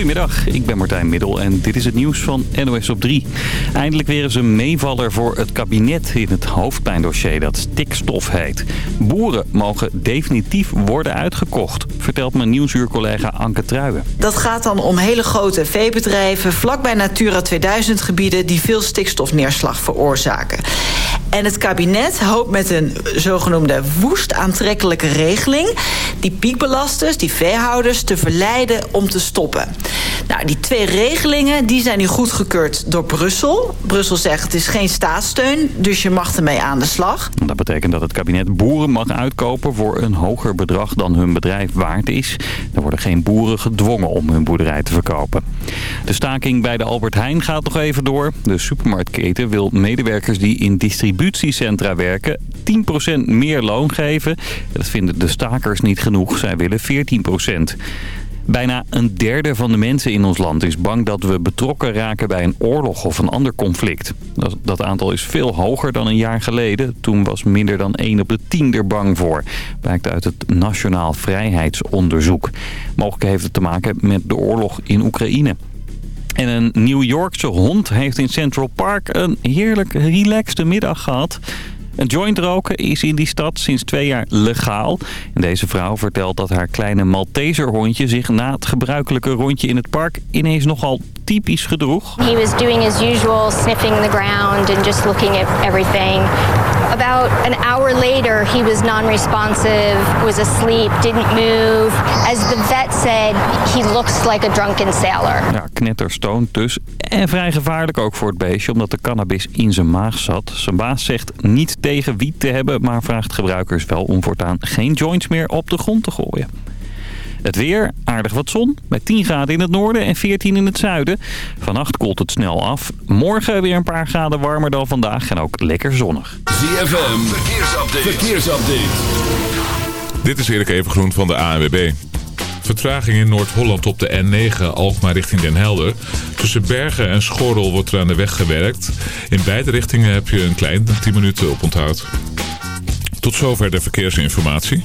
Goedemiddag, ik ben Martijn Middel en dit is het nieuws van NOS op 3. Eindelijk weer eens een meevaller voor het kabinet in het hoofdpijndossier dat stikstof heet. Boeren mogen definitief worden uitgekocht, vertelt mijn nieuwsuurcollega Anke Truijen. Dat gaat dan om hele grote veebedrijven vlakbij Natura 2000 gebieden die veel stikstofneerslag veroorzaken. En het kabinet hoopt met een zogenoemde woest aantrekkelijke regeling... die piekbelasters, die veehouders, te verleiden om te stoppen. Nou, die twee regelingen die zijn nu goedgekeurd door Brussel. Brussel zegt het is geen staatssteun, dus je mag ermee aan de slag. Dat betekent dat het kabinet boeren mag uitkopen voor een hoger bedrag dan hun bedrijf waard is. Er worden geen boeren gedwongen om hun boerderij te verkopen. De staking bij de Albert Heijn gaat nog even door. De supermarktketen wil medewerkers die in distributiecentra werken 10% meer loon geven. Dat vinden de stakers niet genoeg. Zij willen 14%. Bijna een derde van de mensen in ons land is bang dat we betrokken raken bij een oorlog of een ander conflict. Dat, aantal is veel hoger dan een jaar geleden. Toen was minder dan 1 op de 10 er bang voor. Blijkt uit het Nationaal Vrijheidsonderzoek. Mogelijk heeft het te maken met de oorlog in Oekraïne. En een New Yorkse hond heeft in Central Park een heerlijk relaxte middag gehad. Een joint roken is in die stad sinds twee jaar legaal. En deze vrouw vertelt dat haar kleine Malteserhondje zich na het gebruikelijke rondje in het park ineens nogal typisch gedroeg. He was doing his usual sniffing the ground and just looking at everything. About an hour later, he was non-responsive, was asleep, didn't move. As the vet said, he looks like a drunken sailor. Ja, knetterstoond dus. En vrij gevaarlijk ook voor het beestje, omdat de cannabis in zijn maag zat. Zijn baas zegt niet tegen wiet te hebben, maar vraagt gebruikers wel om voortaan geen joints meer op de grond te gooien. Het weer, aardig wat zon, met 10 graden in het noorden en 14 in het zuiden. Vannacht koelt het snel af. Morgen weer een paar graden warmer dan vandaag en ook lekker zonnig. ZFM, verkeersupdate. verkeersupdate. Dit is Erik Evengroen van de ANWB. Vertraging in Noord-Holland op de N9 Alkmaar richting Den Helder. Tussen Bergen en Schorrel wordt er aan de weg gewerkt. In beide richtingen heb je een klein 10 minuten op onthoud. Tot zover de verkeersinformatie.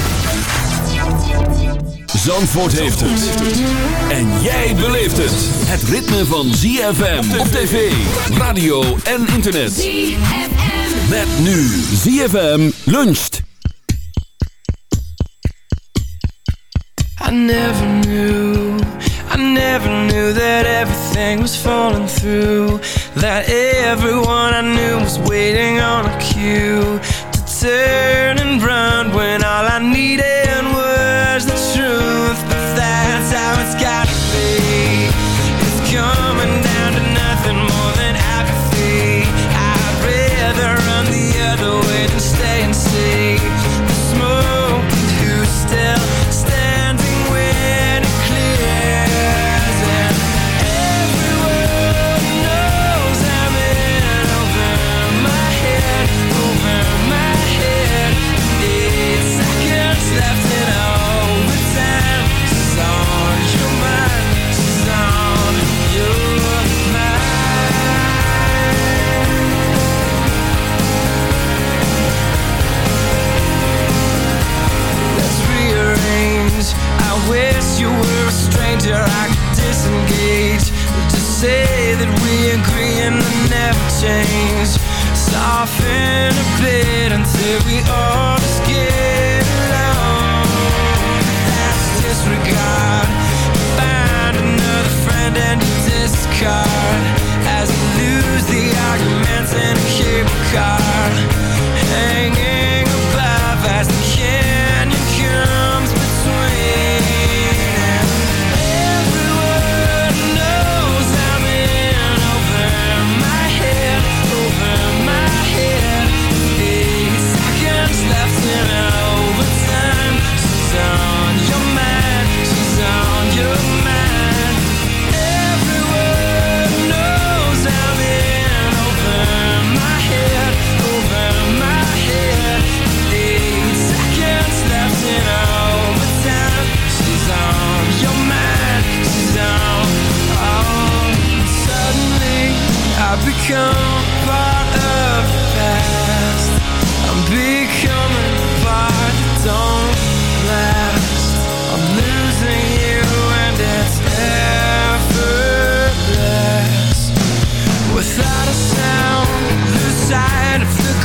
Zandvoort heeft het. En jij beleeft het. Het ritme van ZFM op tv, radio en internet. ZFM. Met nu ZFM luncht. I never knew, I never knew that everything was falling through. That everyone I knew was waiting on a cue. To turn and run when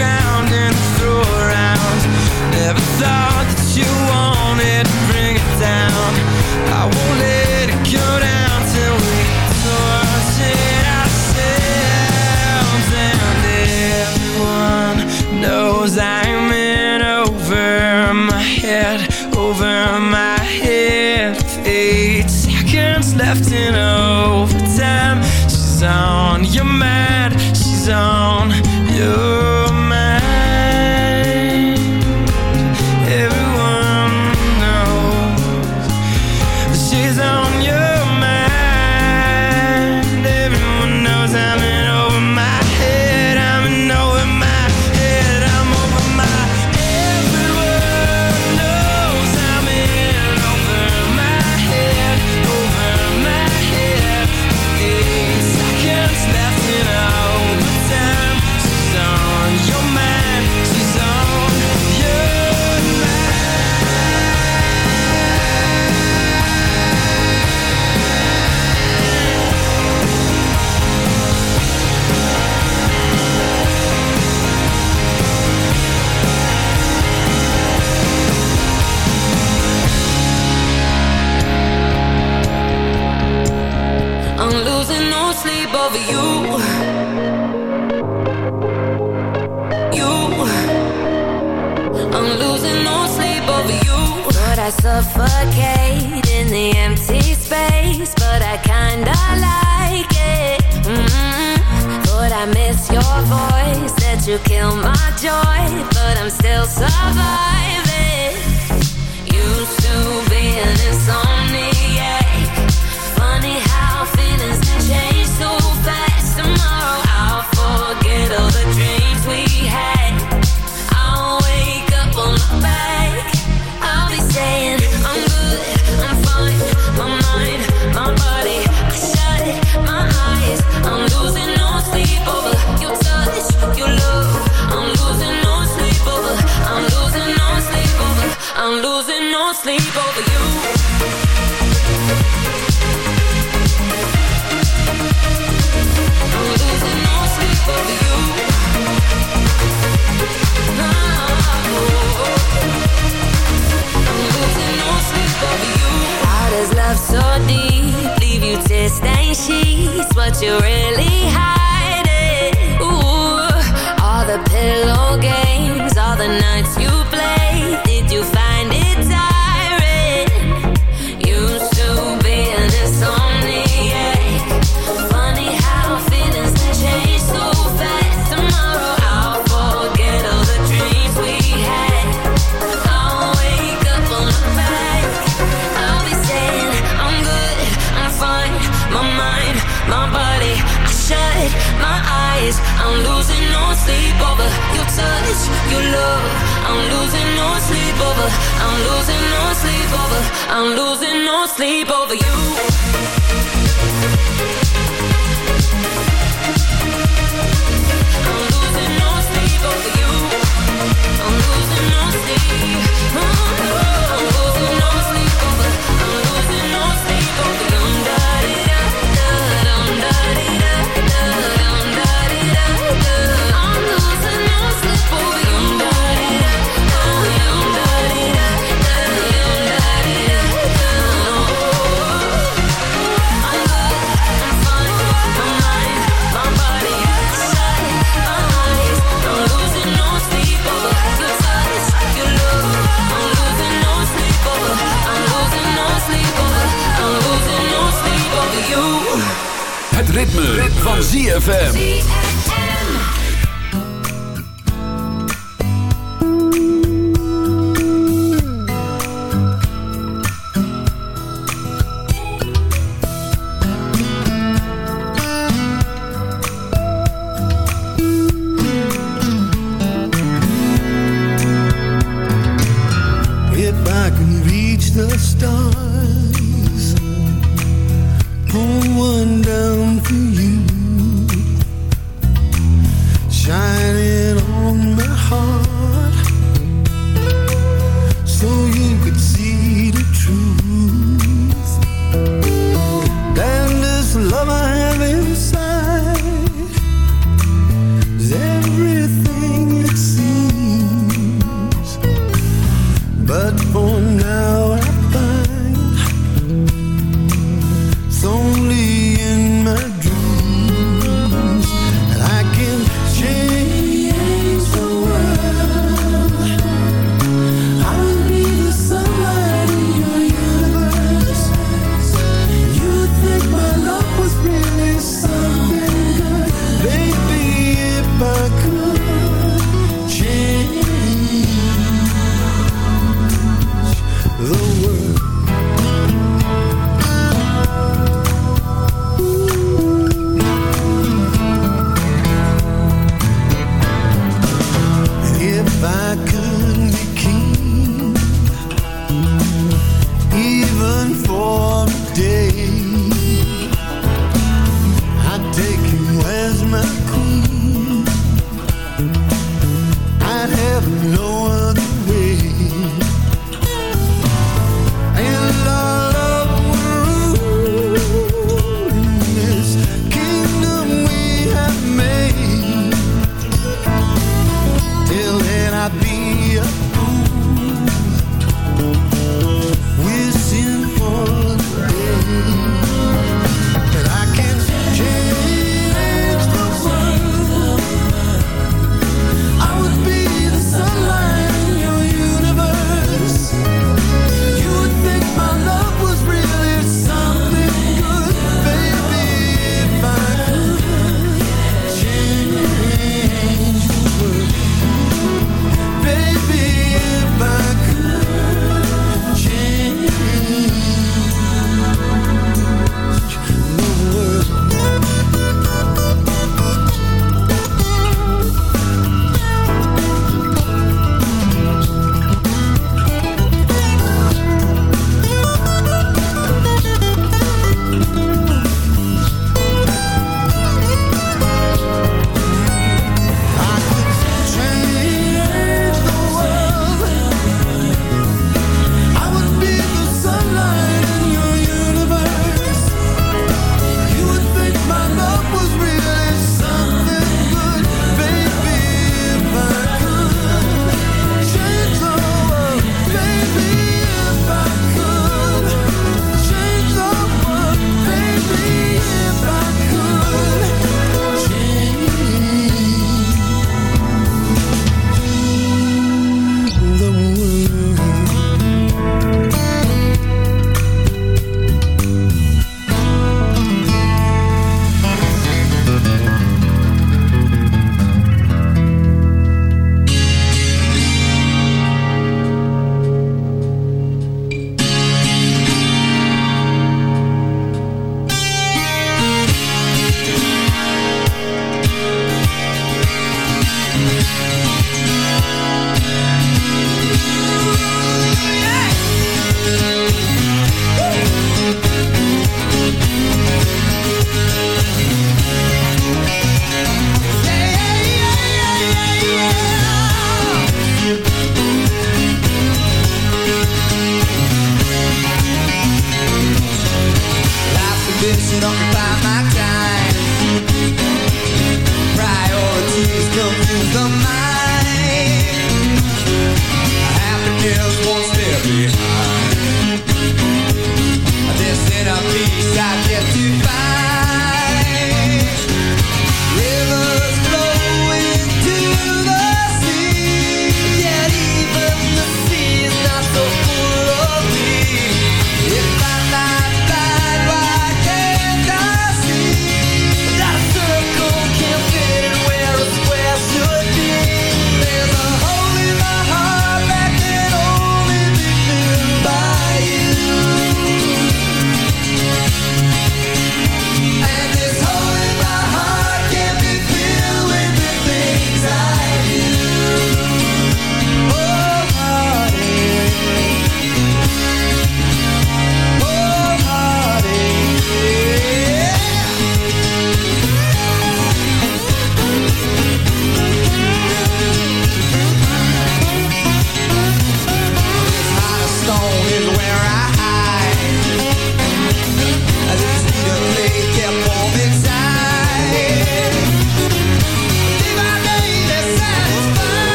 ground.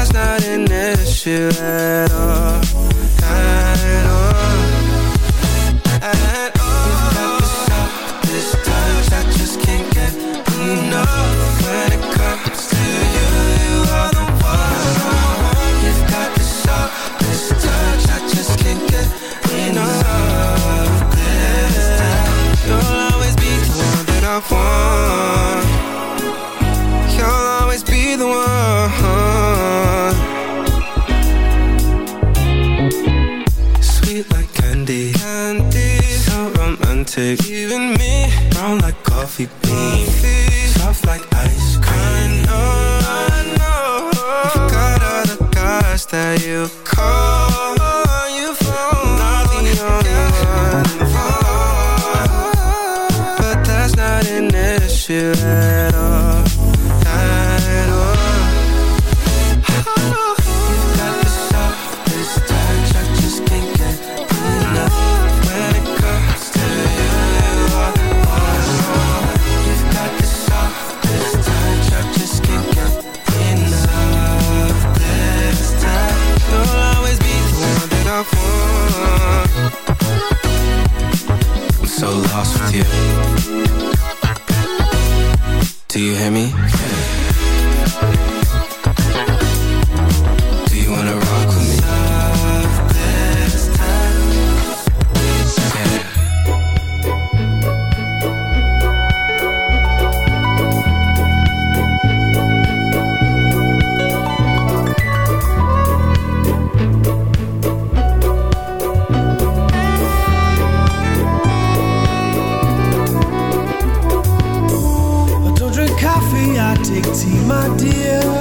That's not an issue at all my dear.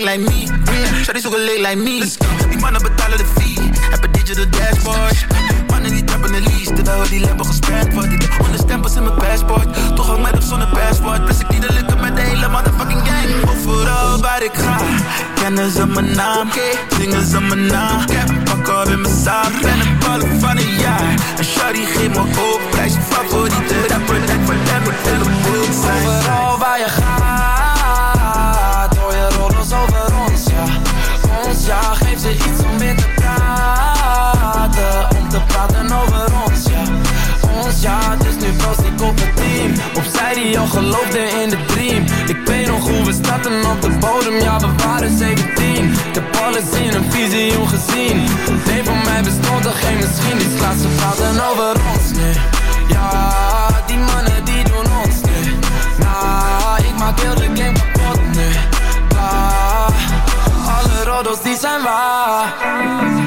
Leg like me. Yeah, shawty zoeken leg like me. Die mannen betalen de fee, heb een digital dashboard. Mannen die trappen de lease, terwijl die lampen gesperd wordt. Ik heb honderd stempels in mijn passport, toch hang mij op zonder passport. Plus ik niet de lukken met de hele motherfucking gang. Overal waar ik ga, kennen ze mijn naam, zingen ze mijn naam. Ik heb een pak op in mijn zaal, ben een ballen van een jaar. En shawty geeft me hoop, prijs favoriete rapper, lijkt voor rapper. Overal waar je gaat, Opzij die al geloofde in de dream. Ik weet nog hoe we starten op de bodem, ja, we waren 17. Ik heb alles in een visioen gezien. Nee, voor mij bestond er geen misschien. Die slaat ze praten over ons, nee. Ja, die mannen die doen ons, nee. Nah, ik maak heel de game kapot, nee. Ah, alle roddels die zijn waar.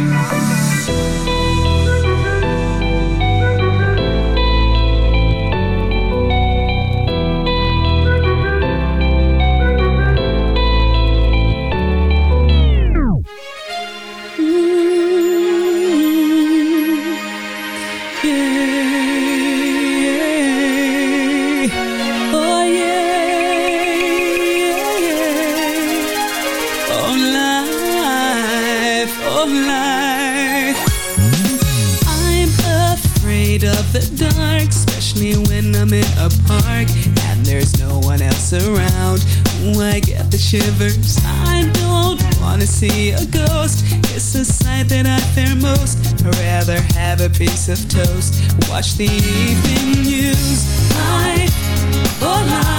Around. Ooh, I get the shivers. I don't wanna see a ghost. It's a sight that I fear most. I'd rather have a piece of toast. Watch the evening news. Life, oh life,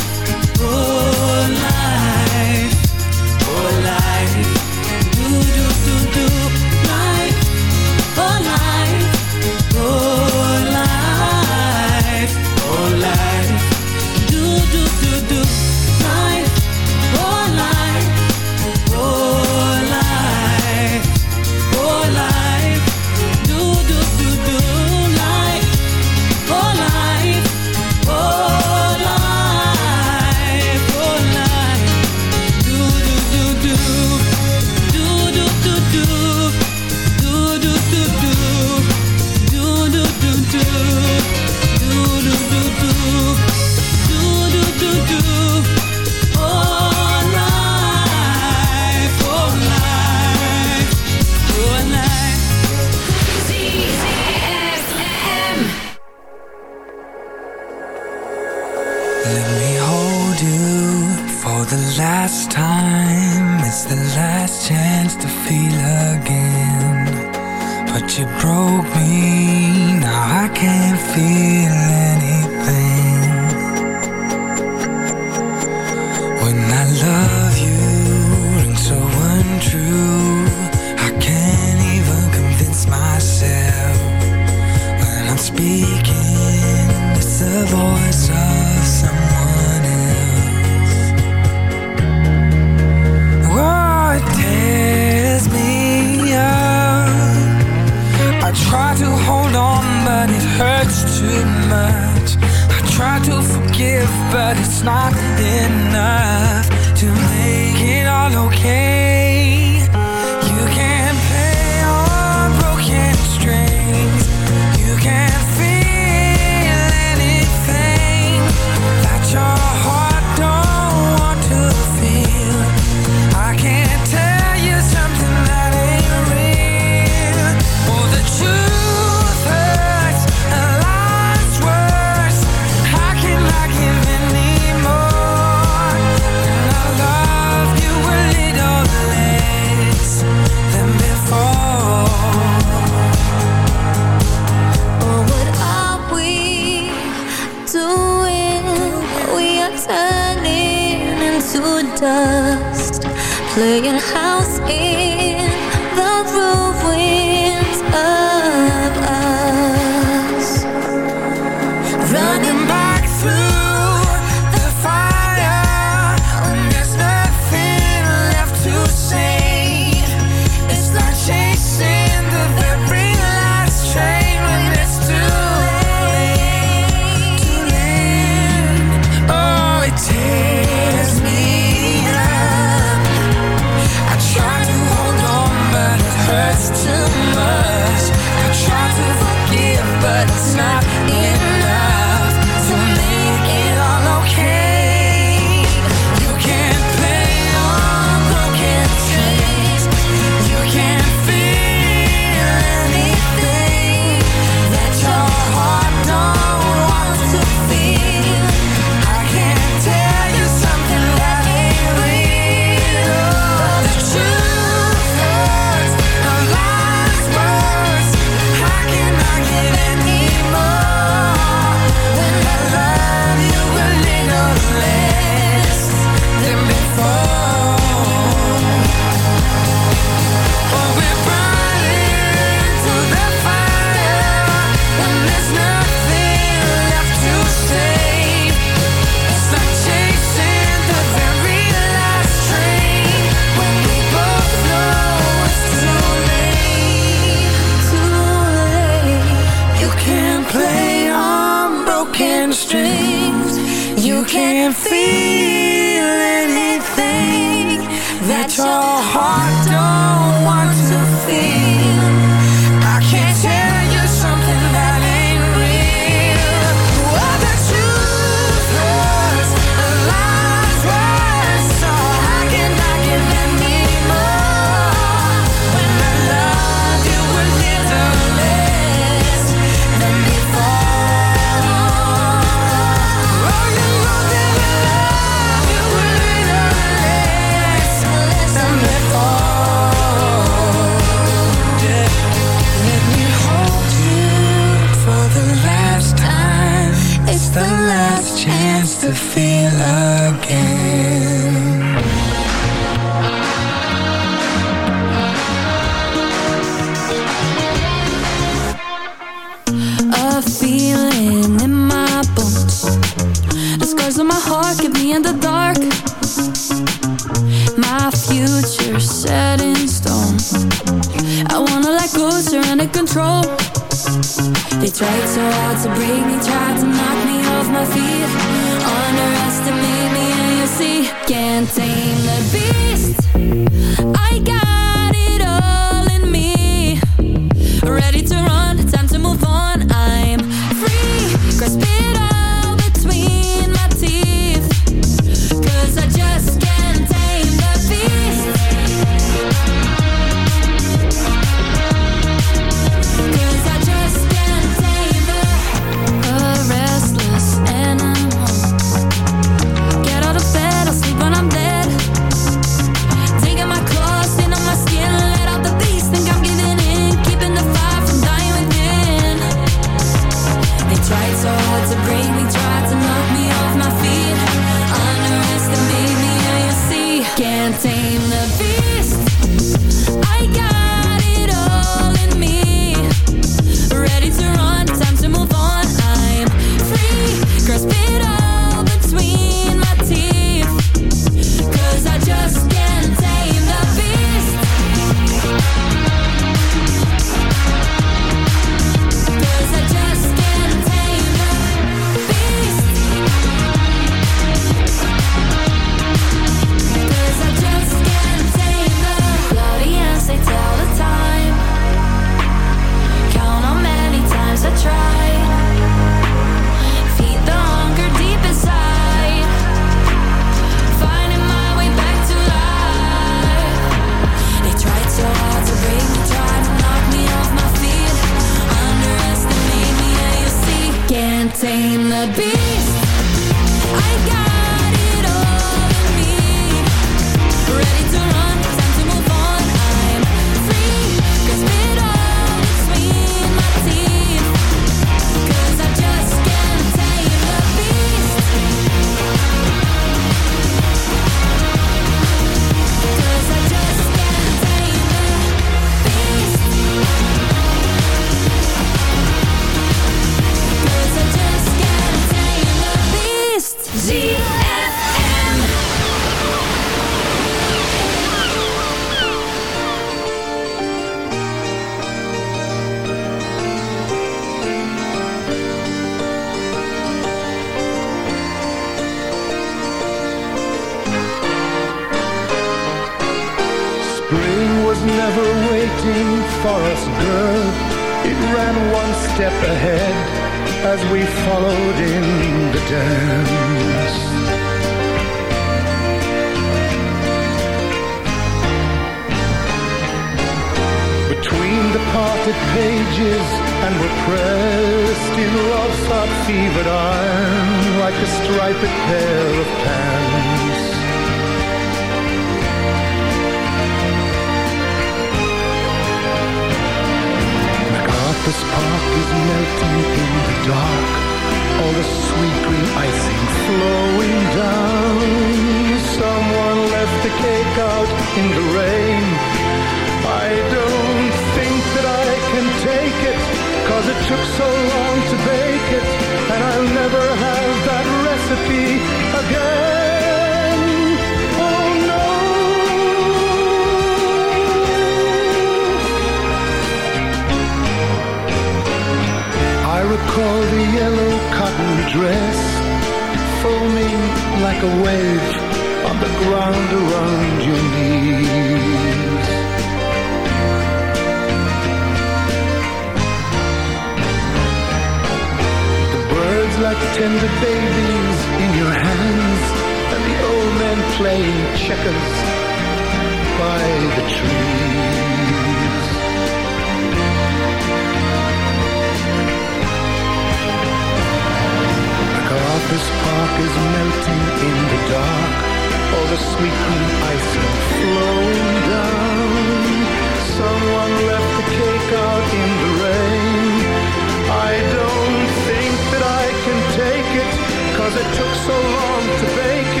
so long to bake it,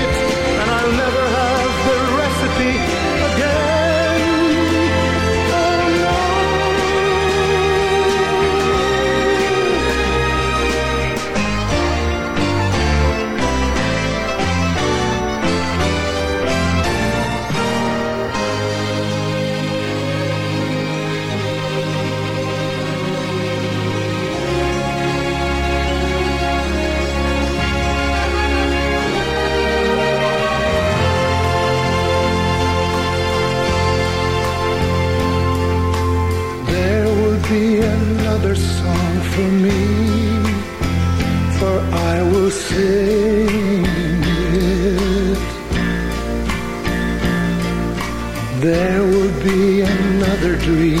another dream